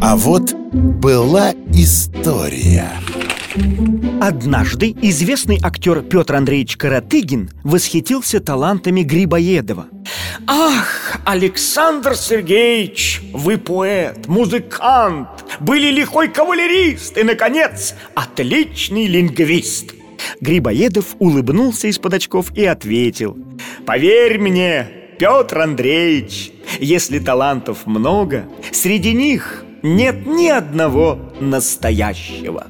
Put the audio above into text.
А вот была история. Однажды известный актер Петр Андреевич Каратыгин восхитился талантами Грибоедова. Ах, Александр Сергеевич, вы поэт, музыкант, были лихой кавалерист и, наконец, отличный лингвист! Грибоедов улыбнулся из-под очков и ответил Поверь мне, Петр Андреевич, если талантов много, среди них нет ни одного настоящего.